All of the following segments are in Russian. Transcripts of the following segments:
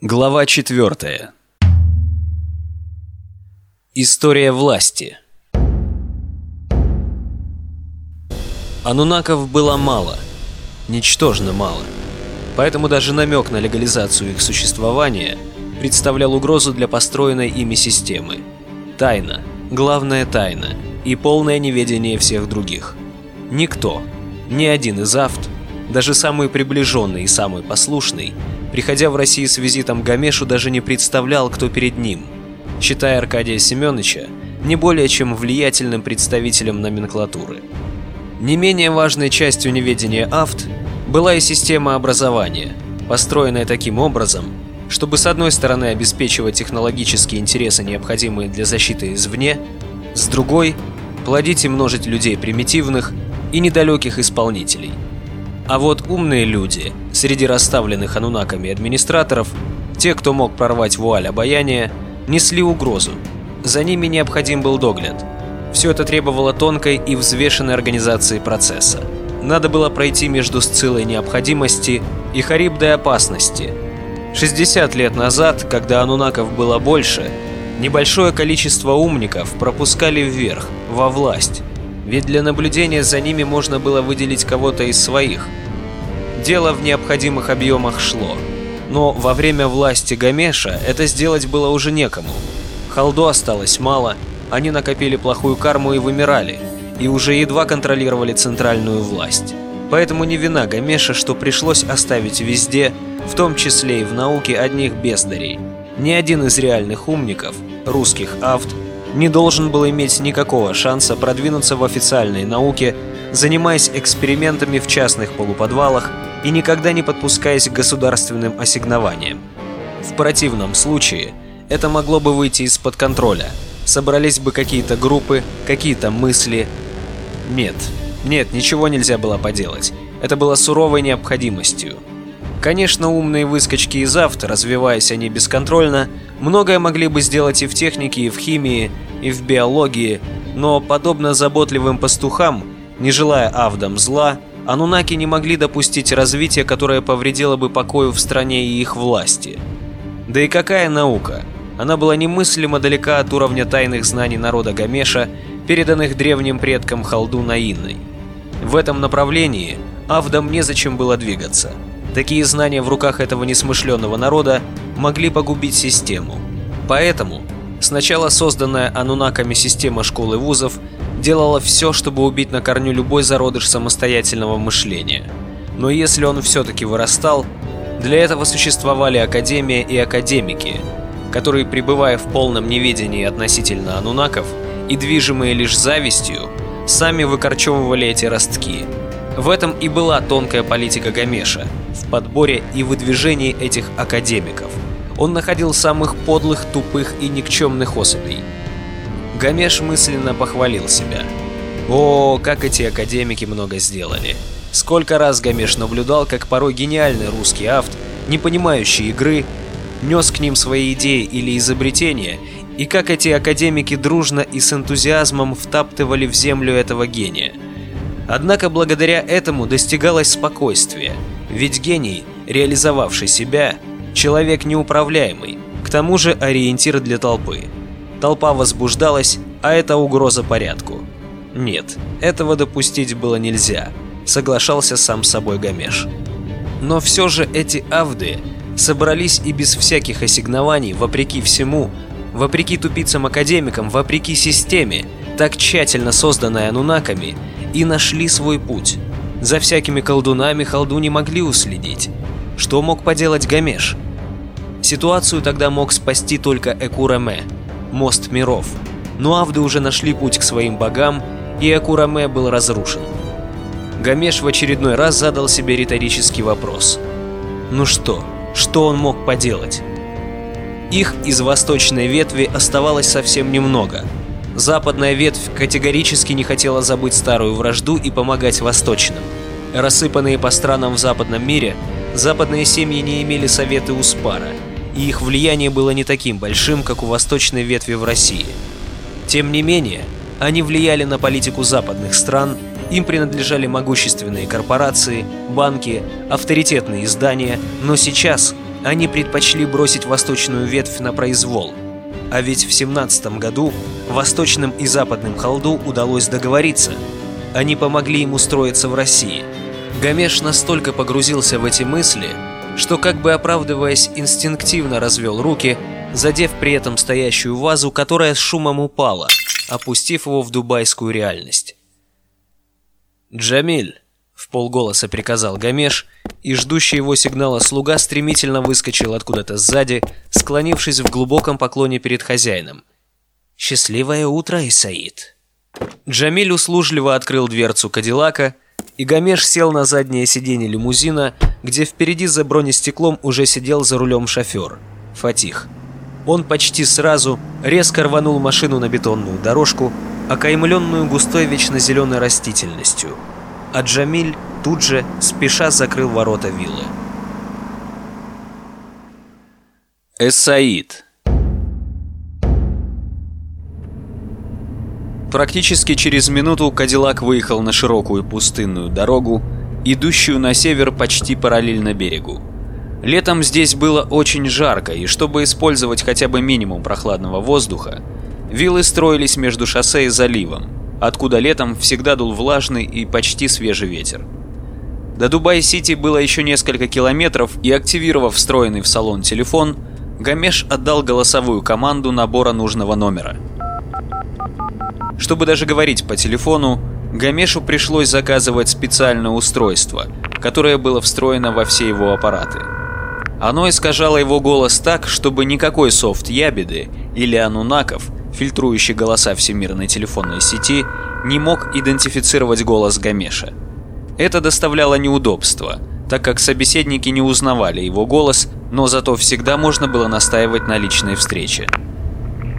Глава 4. История власти. Анунаков было мало, ничтожно мало. Поэтому даже намек на легализацию их существования представлял угрозу для построенной ими системы. Тайна, главная тайна и полное неведение всех других. Никто, ни один из авт, даже самый приближенный и самый послушный, приходя в Россию с визитом Гамешу, даже не представлял, кто перед ним, считая Аркадия Семеновича не более чем влиятельным представителем номенклатуры. Не менее важной частью неведения АФТ была и система образования, построенная таким образом, чтобы с одной стороны обеспечивать технологические интересы, необходимые для защиты извне, с другой – плодить и множить людей примитивных и недалеких исполнителей – а вот умные люди, среди расставленных анунаками администраторов, те, кто мог прорвать вуаль обаяния, несли угрозу. За ними необходим был догляд. Все это требовало тонкой и взвешенной организации процесса. Надо было пройти между Сцилой необходимости и Харибдой опасности. 60 лет назад, когда анунаков было больше, небольшое количество умников пропускали вверх, во власть, ведь для наблюдения за ними можно было выделить кого-то из своих. Дело в необходимых объемах шло. Но во время власти Гамеша это сделать было уже некому. Халду осталось мало, они накопили плохую карму и вымирали, и уже едва контролировали центральную власть. Поэтому не вина Гамеша, что пришлось оставить везде, в том числе и в науке, одних бездарей. Ни один из реальных умников, русских авт, не должен был иметь никакого шанса продвинуться в официальной науке, занимаясь экспериментами в частных полуподвалах и никогда не подпускаясь к государственным ассигнованиям. В противном случае это могло бы выйти из-под контроля. Собрались бы какие-то группы, какие-то мысли. Нет, нет, ничего нельзя было поделать. Это было суровой необходимостью. Конечно, умные выскочки из авто, развиваясь они бесконтрольно, многое могли бы сделать и в технике, и в химии, и в биологии, но, подобно заботливым пастухам, не желая авдам зла, анунаки не могли допустить развития, которое повредило бы покою в стране и их власти. Да и какая наука? Она была немыслимо далека от уровня тайных знаний народа Гамеша, переданных древним предкам Халду Инной. В этом направлении авдам незачем было двигаться – Такие знания в руках этого несмышленного народа могли погубить систему. Поэтому сначала созданная анунаками система школ и вузов делала все, чтобы убить на корню любой зародыш самостоятельного мышления. Но если он все-таки вырастал, для этого существовали академия и академики, которые, пребывая в полном неведении относительно анунаков и движимые лишь завистью, сами выкорчевывали эти ростки. В этом и была тонкая политика Гамеша – в подборе и выдвижении этих академиков. Он находил самых подлых, тупых и никчемных особей. Гамеш мысленно похвалил себя. О, как эти академики много сделали. Сколько раз Гамеш наблюдал, как порой гениальный русский авт, не понимающий игры, нес к ним свои идеи или изобретения, и как эти академики дружно и с энтузиазмом втаптывали в землю этого гения. Однако благодаря этому достигалось спокойствие – ведь гений, реализовавший себя, человек неуправляемый, к тому же ориентир для толпы. Толпа возбуждалась, а это угроза порядку. Нет, этого допустить было нельзя, соглашался сам с собой Гамеш. Но все же эти авды собрались и без всяких ассигнований, вопреки всему, вопреки тупицам-академикам, вопреки системе, так тщательно созданной анунаками, и нашли свой путь. За всякими колдунами халду не могли уследить. Что мог поделать Гамеш? Ситуацию тогда мог спасти только Экураме, мост миров. Но Авды уже нашли путь к своим богам, и Экураме был разрушен. Гамеш в очередной раз задал себе риторический вопрос. Ну что, что он мог поделать? Их из восточной ветви оставалось совсем немного – Западная ветвь категорически не хотела забыть старую вражду и помогать восточным. Рассыпанные по странам в западном мире, западные семьи не имели советы Успара, и их влияние было не таким большим, как у восточной ветви в России. Тем не менее, они влияли на политику западных стран, им принадлежали могущественные корпорации, банки, авторитетные издания, но сейчас они предпочли бросить восточную ветвь на произвол. А ведь в 17 году восточным и западным Халду удалось договориться. Они помогли ему строиться в России. Гамеш настолько погрузился в эти мысли, что как бы оправдываясь инстинктивно развел руки, задев при этом стоящую вазу, которая с шумом упала, опустив его в дубайскую реальность. «Джамиль!» — в полголоса приказал Гамеш, и ждущий его сигнала слуга стремительно выскочил откуда-то сзади, склонившись в глубоком поклоне перед хозяином. «Счастливое утро, Исаид!» Джамиль услужливо открыл дверцу Кадиллака, и Гамеш сел на заднее сиденье лимузина, где впереди за бронестеклом уже сидел за рулем шофер, Фатих. Он почти сразу резко рванул машину на бетонную дорожку, окаймленную густой вечно зеленой растительностью, а Джамиль тут же, спеша, закрыл ворота виллы. Эсаид Практически через минуту Кадиллак выехал на широкую пустынную дорогу, идущую на север почти параллельно берегу. Летом здесь было очень жарко, и чтобы использовать хотя бы минимум прохладного воздуха, виллы строились между шоссе и заливом, откуда летом всегда дул влажный и почти свежий ветер. До Дубай-Сити было еще несколько километров, и активировав встроенный в салон телефон, Гамеш отдал голосовую команду набора нужного номера – чтобы даже говорить по телефону, Гамешу пришлось заказывать специальное устройство, которое было встроено во все его аппараты. Оно искажало его голос так, чтобы никакой софт Ябеды или Анунаков, фильтрующий голоса всемирной телефонной сети, не мог идентифицировать голос Гамеша. Это доставляло неудобства, так как собеседники не узнавали его голос, но зато всегда можно было настаивать на личной встрече.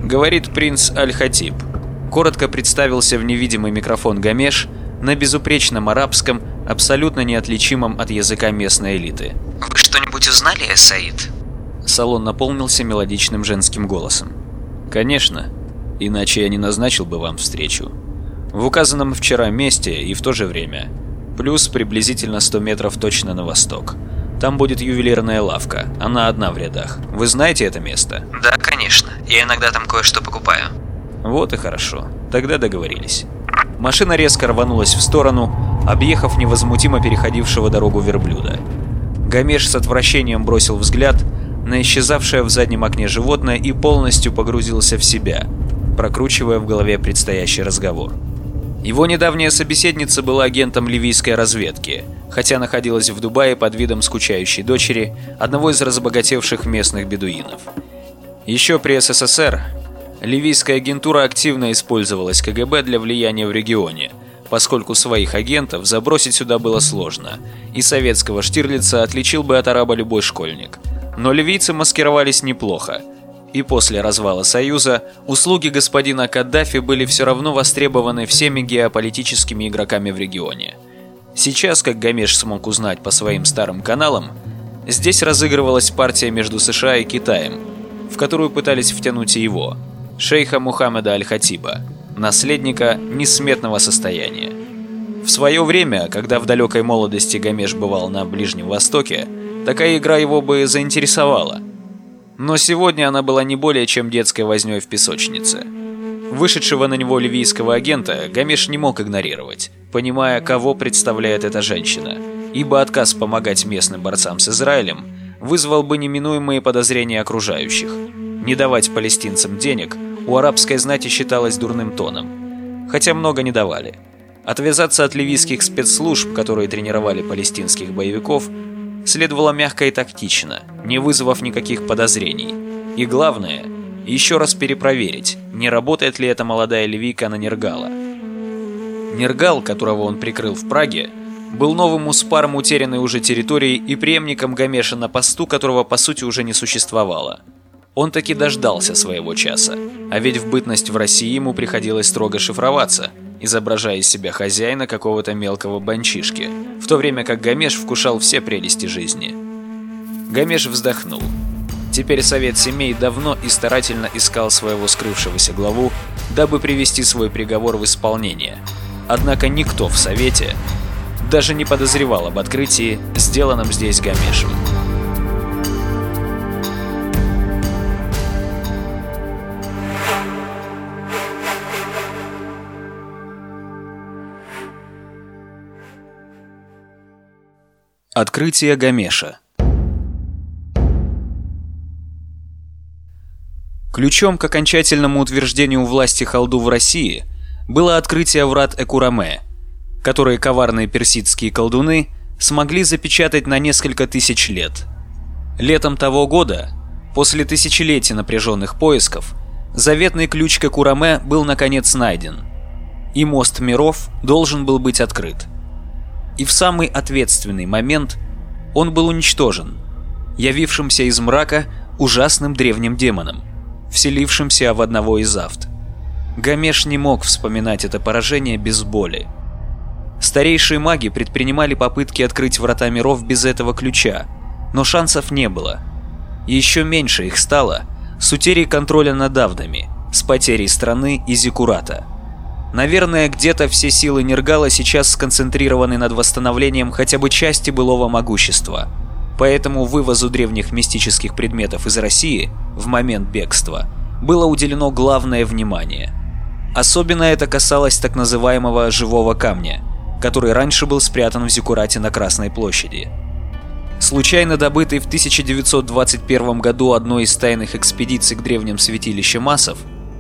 Говорит принц Аль-Хатиб – Коротко представился в невидимый микрофон Гамеш на безупречном арабском, абсолютно неотличимом от языка местной элиты. «Вы что-нибудь узнали, Саид?» Салон наполнился мелодичным женским голосом. «Конечно, иначе я не назначил бы вам встречу. В указанном вчера месте и в то же время. Плюс приблизительно 100 метров точно на восток. Там будет ювелирная лавка, она одна в рядах. Вы знаете это место?» «Да, конечно. Я иногда там кое-что покупаю». Вот и хорошо. Тогда договорились. Машина резко рванулась в сторону, объехав невозмутимо переходившего дорогу верблюда. Гамеш с отвращением бросил взгляд на исчезавшее в заднем окне животное и полностью погрузился в себя, прокручивая в голове предстоящий разговор. Его недавняя собеседница была агентом ливийской разведки, хотя находилась в Дубае под видом скучающей дочери одного из разбогатевших местных бедуинов. Еще при СССР Ливийская агентура активно использовалась КГБ для влияния в регионе, поскольку своих агентов забросить сюда было сложно, и советского Штирлица отличил бы от араба любой школьник. Но ливийцы маскировались неплохо, и после развала Союза услуги господина Каддафи были все равно востребованы всеми геополитическими игроками в регионе. Сейчас, как Гамеш смог узнать по своим старым каналам, здесь разыгрывалась партия между США и Китаем, в которую пытались втянуть и его – шейха Мухаммеда Аль-Хатиба, наследника несметного состояния. В свое время, когда в далекой молодости Гамеш бывал на Ближнем Востоке, такая игра его бы заинтересовала. Но сегодня она была не более чем детской вознёй в песочнице. Вышедшего на него ливийского агента Гамеш не мог игнорировать, понимая, кого представляет эта женщина, ибо отказ помогать местным борцам с Израилем вызвал бы неминуемые подозрения окружающих. Не давать палестинцам денег – у арабской знати считалось дурным тоном. Хотя много не давали. Отвязаться от ливийских спецслужб, которые тренировали палестинских боевиков, следовало мягко и тактично, не вызвав никаких подозрений. И главное, еще раз перепроверить, не работает ли эта молодая ливийка на Нергала. Нергал, которого он прикрыл в Праге, был новым успаром утерянной уже территории и преемником Гамеша на посту, которого по сути уже не существовало – он таки дождался своего часа, а ведь в бытность в России ему приходилось строго шифроваться, изображая из себя хозяина какого-то мелкого банчишки, в то время как Гамеш вкушал все прелести жизни. Гамеш вздохнул. Теперь Совет Семей давно и старательно искал своего скрывшегося главу, дабы привести свой приговор в исполнение. Однако никто в Совете даже не подозревал об открытии, сделанном здесь Гамешем. Открытие Гамеша Ключом к окончательному утверждению власти Халду в России было открытие врат Экураме, которые коварные персидские колдуны смогли запечатать на несколько тысяч лет. Летом того года, после тысячелетий напряженных поисков, заветный ключ к Экураме был наконец найден, и мост миров должен был быть открыт. И в самый ответственный момент он был уничтожен, явившимся из мрака ужасным древним демоном вселившимся в одного из авт. Гамеш не мог вспоминать это поражение без боли. Старейшие маги предпринимали попытки открыть врата миров без этого ключа, но шансов не было. Еще меньше их стало с утерей контроля над авдами, с потерей страны и Зикурата. Наверное, где-то все силы Нергала сейчас сконцентрированы над восстановлением хотя бы части былого могущества – Поэтому вывозу древних мистических предметов из России в момент бегства было уделено главное внимание. Особенно это касалось так называемого «живого камня», который раньше был спрятан в Зикурате на Красной площади. Случайно добытый в 1921 году одной из тайных экспедиций к древним святилищам Масов,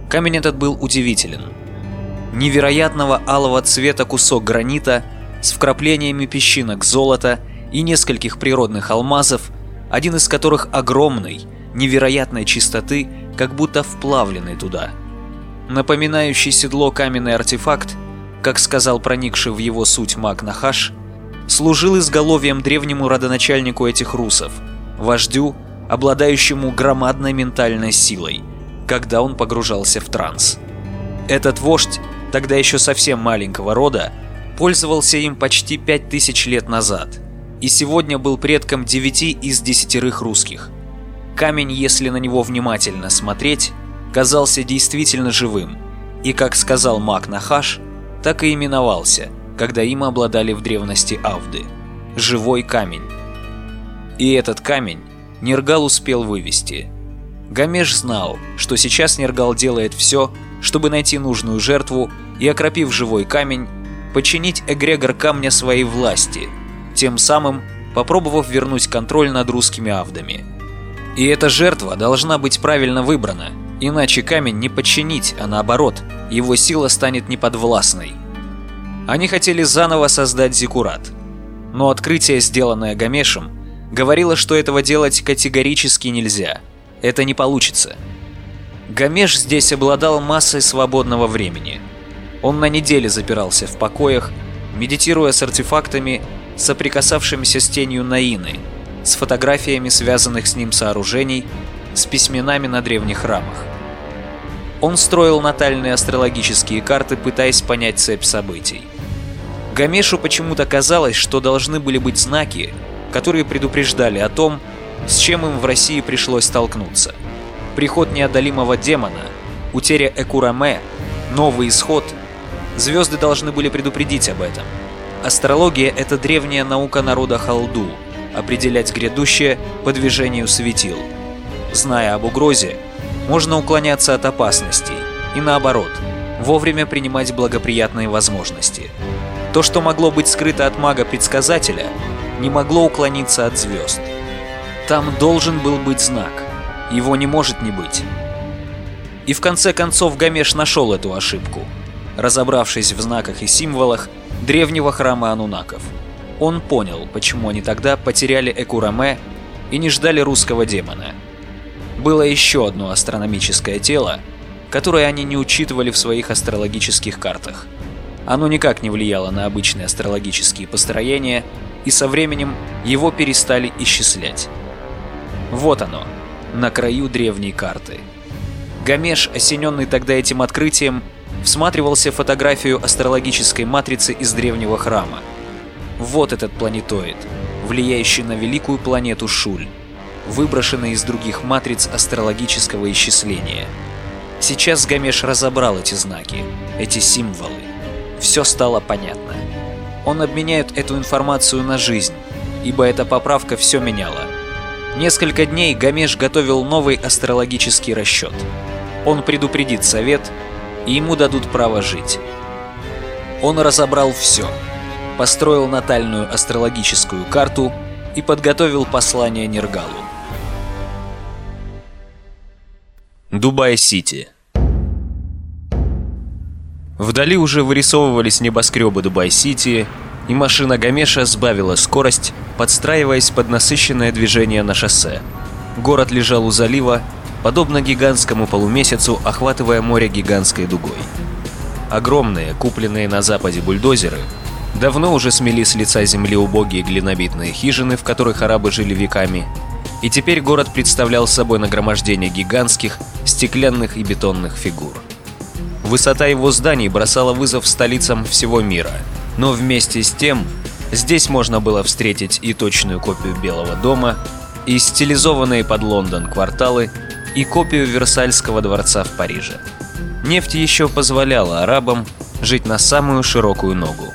камень этот был удивителен. Невероятного алого цвета кусок гранита с вкраплениями песчинок золота и нескольких природных алмазов, один из которых огромный, невероятной чистоты, как будто вплавленный туда. Напоминающий седло каменный артефакт, как сказал проникший в его суть маг Нахаш, служил изголовьем древнему родоначальнику этих русов, вождю, обладающему громадной ментальной силой, когда он погружался в транс. Этот вождь, тогда еще совсем маленького рода, пользовался им почти пять тысяч лет назад – и сегодня был предком девяти из десятерых русских. Камень, если на него внимательно смотреть, казался действительно живым, и, как сказал маг Нахаш, так и именовался, когда им обладали в древности Авды – «живой камень». И этот камень Нергал успел вывести. Гамеш знал, что сейчас Нергал делает все, чтобы найти нужную жертву и, окропив живой камень, подчинить эгрегор камня своей власти – тем самым попробовав вернуть контроль над русскими авдами. И эта жертва должна быть правильно выбрана, иначе камень не подчинить, а наоборот, его сила станет неподвластной. Они хотели заново создать Зикурат, но открытие, сделанное Гамешем, говорило, что этого делать категорически нельзя. Это не получится. Гамеш здесь обладал массой свободного времени. Он на неделе запирался в покоях, медитируя с артефактами соприкасавшимися с тенью Наины, с фотографиями связанных с ним сооружений, с письменами на древних храмах. Он строил натальные астрологические карты, пытаясь понять цепь событий. Гамешу почему-то казалось, что должны были быть знаки, которые предупреждали о том, с чем им в России пришлось столкнуться. Приход неодолимого демона, утеря Экураме, новый исход. Звезды должны были предупредить об этом – Астрология – это древняя наука народа Халду, определять грядущее по движению светил. Зная об угрозе, можно уклоняться от опасностей и наоборот, вовремя принимать благоприятные возможности. То, что могло быть скрыто от мага-предсказателя, не могло уклониться от звезд. Там должен был быть знак. Его не может не быть. И в конце концов Гамеш нашел эту ошибку. Разобравшись в знаках и символах, древнего храма анунаков. Он понял, почему они тогда потеряли Экураме и не ждали русского демона. Было еще одно астрономическое тело, которое они не учитывали в своих астрологических картах. Оно никак не влияло на обычные астрологические построения, и со временем его перестали исчислять. Вот оно, на краю древней карты. Гамеш, осененный тогда этим открытием, всматривался в фотографию астрологической матрицы из древнего храма. Вот этот планетоид, влияющий на великую планету Шуль, выброшенный из других матриц астрологического исчисления. Сейчас Гамеш разобрал эти знаки, эти символы. Все стало понятно. Он обменяет эту информацию на жизнь, ибо эта поправка все меняла. Несколько дней Гамеш готовил новый астрологический расчет. Он предупредит совет и ему дадут право жить. Он разобрал все, построил натальную астрологическую карту и подготовил послание Нергалу. Дубай-Сити Вдали уже вырисовывались небоскребы Дубай-Сити, и машина Гамеша сбавила скорость, подстраиваясь под насыщенное движение на шоссе. Город лежал у залива, подобно гигантскому полумесяцу, охватывая море гигантской дугой. Огромные, купленные на Западе бульдозеры, давно уже смели с лица земли убогие глинобитные хижины, в которых арабы жили веками, и теперь город представлял собой нагромождение гигантских, стеклянных и бетонных фигур. Высота его зданий бросала вызов столицам всего мира – но вместе с тем, здесь можно было встретить и точную копию Белого дома, и стилизованные под Лондон кварталы, и копию Версальского дворца в Париже. Нефть еще позволяла арабам жить на самую широкую ногу.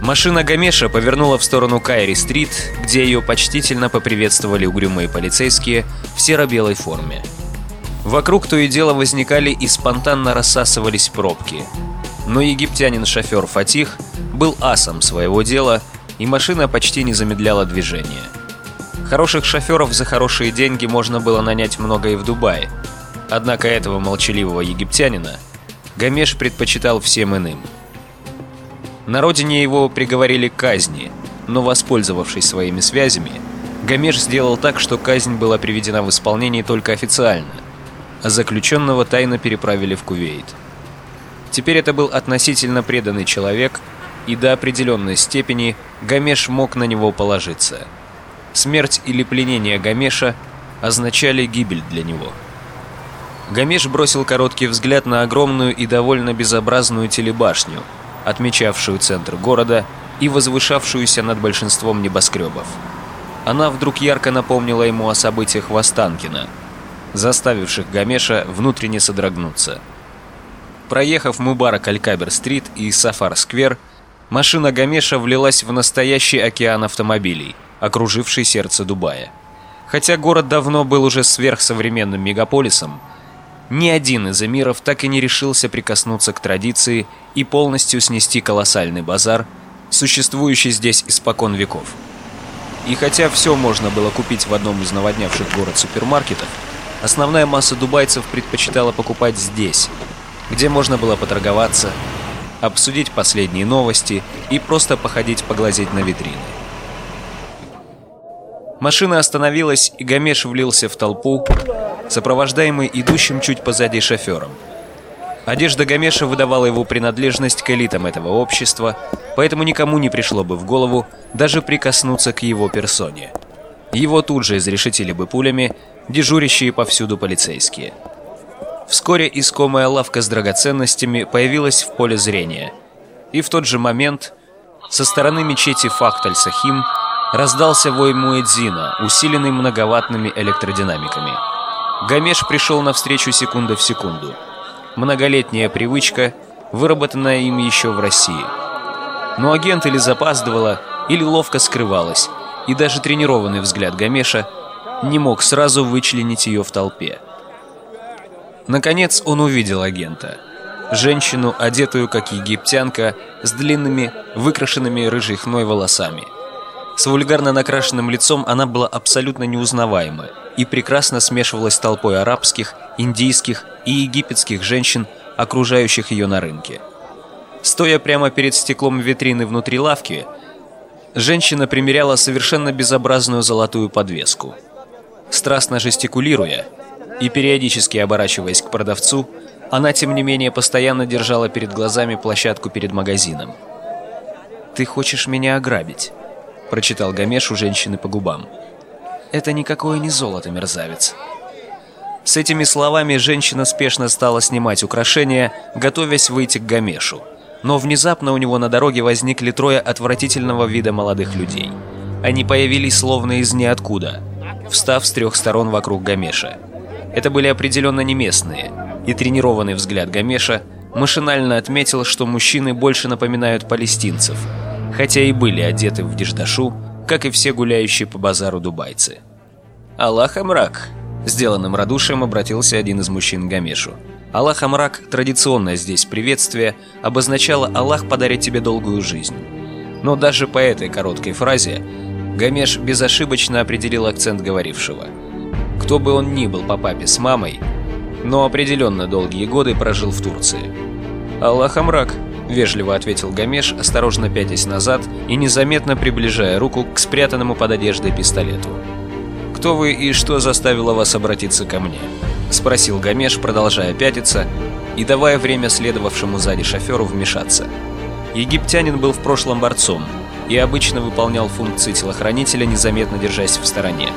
Машина Гамеша повернула в сторону Кайри-стрит, где ее почтительно поприветствовали угрюмые полицейские в серо-белой форме. Вокруг то и дело возникали и спонтанно рассасывались пробки. Но египтянин-шофер Фатих был асом своего дела, и машина почти не замедляла движение. Хороших шоферов за хорошие деньги можно было нанять много и в Дубае. Однако этого молчаливого египтянина Гамеш предпочитал всем иным. На родине его приговорили к казни, но воспользовавшись своими связями, Гамеш сделал так, что казнь была приведена в исполнение только официально, а заключенного тайно переправили в Кувейт. Теперь это был относительно преданный человек – и до определенной степени Гамеш мог на него положиться. Смерть или пленение Гамеша означали гибель для него. Гамеш бросил короткий взгляд на огромную и довольно безобразную телебашню, отмечавшую центр города и возвышавшуюся над большинством небоскребов. Она вдруг ярко напомнила ему о событиях в заставивших Гамеша внутренне содрогнуться. Проехав Мубарак Алькабер-стрит и Сафар-сквер, машина Гамеша влилась в настоящий океан автомобилей, окруживший сердце Дубая. Хотя город давно был уже сверхсовременным мегаполисом, ни один из эмиров так и не решился прикоснуться к традиции и полностью снести колоссальный базар, существующий здесь испокон веков. И хотя все можно было купить в одном из наводнявших город супермаркетов, основная масса дубайцев предпочитала покупать здесь, где можно было поторговаться, обсудить последние новости и просто походить поглазеть на витрины. Машина остановилась, и Гамеш влился в толпу, сопровождаемый идущим чуть позади шофером. Одежда Гамеша выдавала его принадлежность к элитам этого общества, поэтому никому не пришло бы в голову даже прикоснуться к его персоне. Его тут же изрешетили бы пулями дежурящие повсюду полицейские. Вскоре искомая лавка с драгоценностями появилась в поле зрения. И в тот же момент со стороны мечети Фахталь-Сахим раздался вой Муэдзина, усиленный многоватными электродинамиками. Гамеш пришел навстречу секунда в секунду. Многолетняя привычка, выработанная им еще в России. Но агент или запаздывала, или ловко скрывалась, и даже тренированный взгляд Гамеша не мог сразу вычленить ее в толпе. Наконец он увидел агента. Женщину, одетую как египтянка, с длинными, выкрашенными рыжей хной волосами. С вульгарно накрашенным лицом она была абсолютно неузнаваема и прекрасно смешивалась с толпой арабских, индийских и египетских женщин, окружающих ее на рынке. Стоя прямо перед стеклом витрины внутри лавки, женщина примеряла совершенно безобразную золотую подвеску. Страстно жестикулируя, и периодически оборачиваясь к продавцу, она, тем не менее, постоянно держала перед глазами площадку перед магазином. «Ты хочешь меня ограбить?» – прочитал Гамеш у женщины по губам. «Это никакое не золото, мерзавец». С этими словами женщина спешно стала снимать украшения, готовясь выйти к Гамешу. Но внезапно у него на дороге возникли трое отвратительного вида молодых людей. Они появились словно из ниоткуда, встав с трех сторон вокруг Гамеша. Это были определенно не местные, и тренированный взгляд Гамеша машинально отметил, что мужчины больше напоминают палестинцев, хотя и были одеты в деждашу, как и все гуляющие по базару дубайцы. «Аллах Амрак!» – сделанным радушием обратился один из мужчин к Гамешу. Аллах Амрак, традиционное здесь приветствие, обозначало «Аллах подарит тебе долгую жизнь». Но даже по этой короткой фразе Гамеш безошибочно определил акцент говорившего. Кто бы он ни был по папе с мамой, но определенно долгие годы прожил в Турции. «Аллах Амрак», — вежливо ответил Гамеш, осторожно пятясь назад и незаметно приближая руку к спрятанному под одеждой пистолету. «Кто вы и что заставило вас обратиться ко мне?» — спросил Гамеш, продолжая пятиться и давая время следовавшему сзади шоферу вмешаться. Египтянин был в прошлом борцом и обычно выполнял функции телохранителя, незаметно держась в стороне.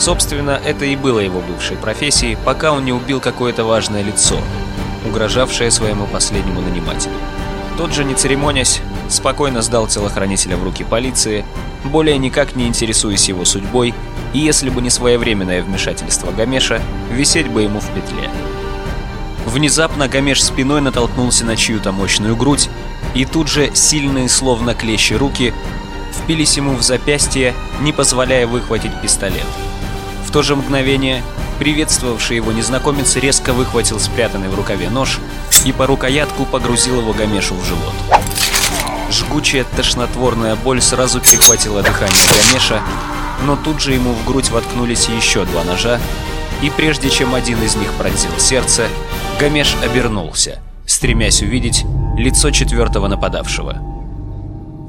Собственно, это и было его бывшей профессией, пока он не убил какое-то важное лицо, угрожавшее своему последнему нанимателю. Тот же, не церемонясь, спокойно сдал телохранителя в руки полиции, более никак не интересуясь его судьбой, и если бы не своевременное вмешательство Гамеша, висеть бы ему в петле. Внезапно Гамеш спиной натолкнулся на чью-то мощную грудь, и тут же сильные, словно клещи руки, впились ему в запястье, не позволяя выхватить пистолет. В то же мгновение приветствовавший его незнакомец резко выхватил спрятанный в рукаве нож и по рукоятку погрузил его Гамешу в живот. Жгучая тошнотворная боль сразу перехватила дыхание Гамеша, но тут же ему в грудь воткнулись еще два ножа, и прежде чем один из них пронзил сердце, Гамеш обернулся, стремясь увидеть лицо четвертого нападавшего.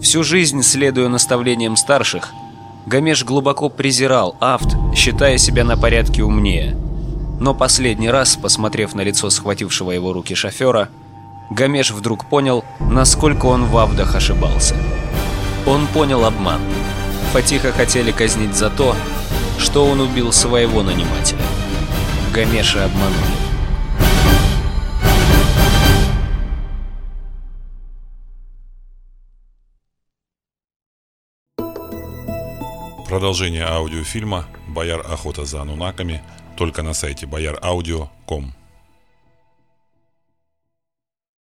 Всю жизнь, следуя наставлениям старших, Гамеш глубоко презирал Афт, считая себя на порядке умнее. Но последний раз, посмотрев на лицо схватившего его руки шофера, Гамеш вдруг понял, насколько он в Авдах ошибался. Он понял обман. Фатиха хотели казнить за то, что он убил своего нанимателя. Гамеша обманули. Продолжение аудиофильма «Бояр охота за анунаками» только на сайте boyaraudio.com.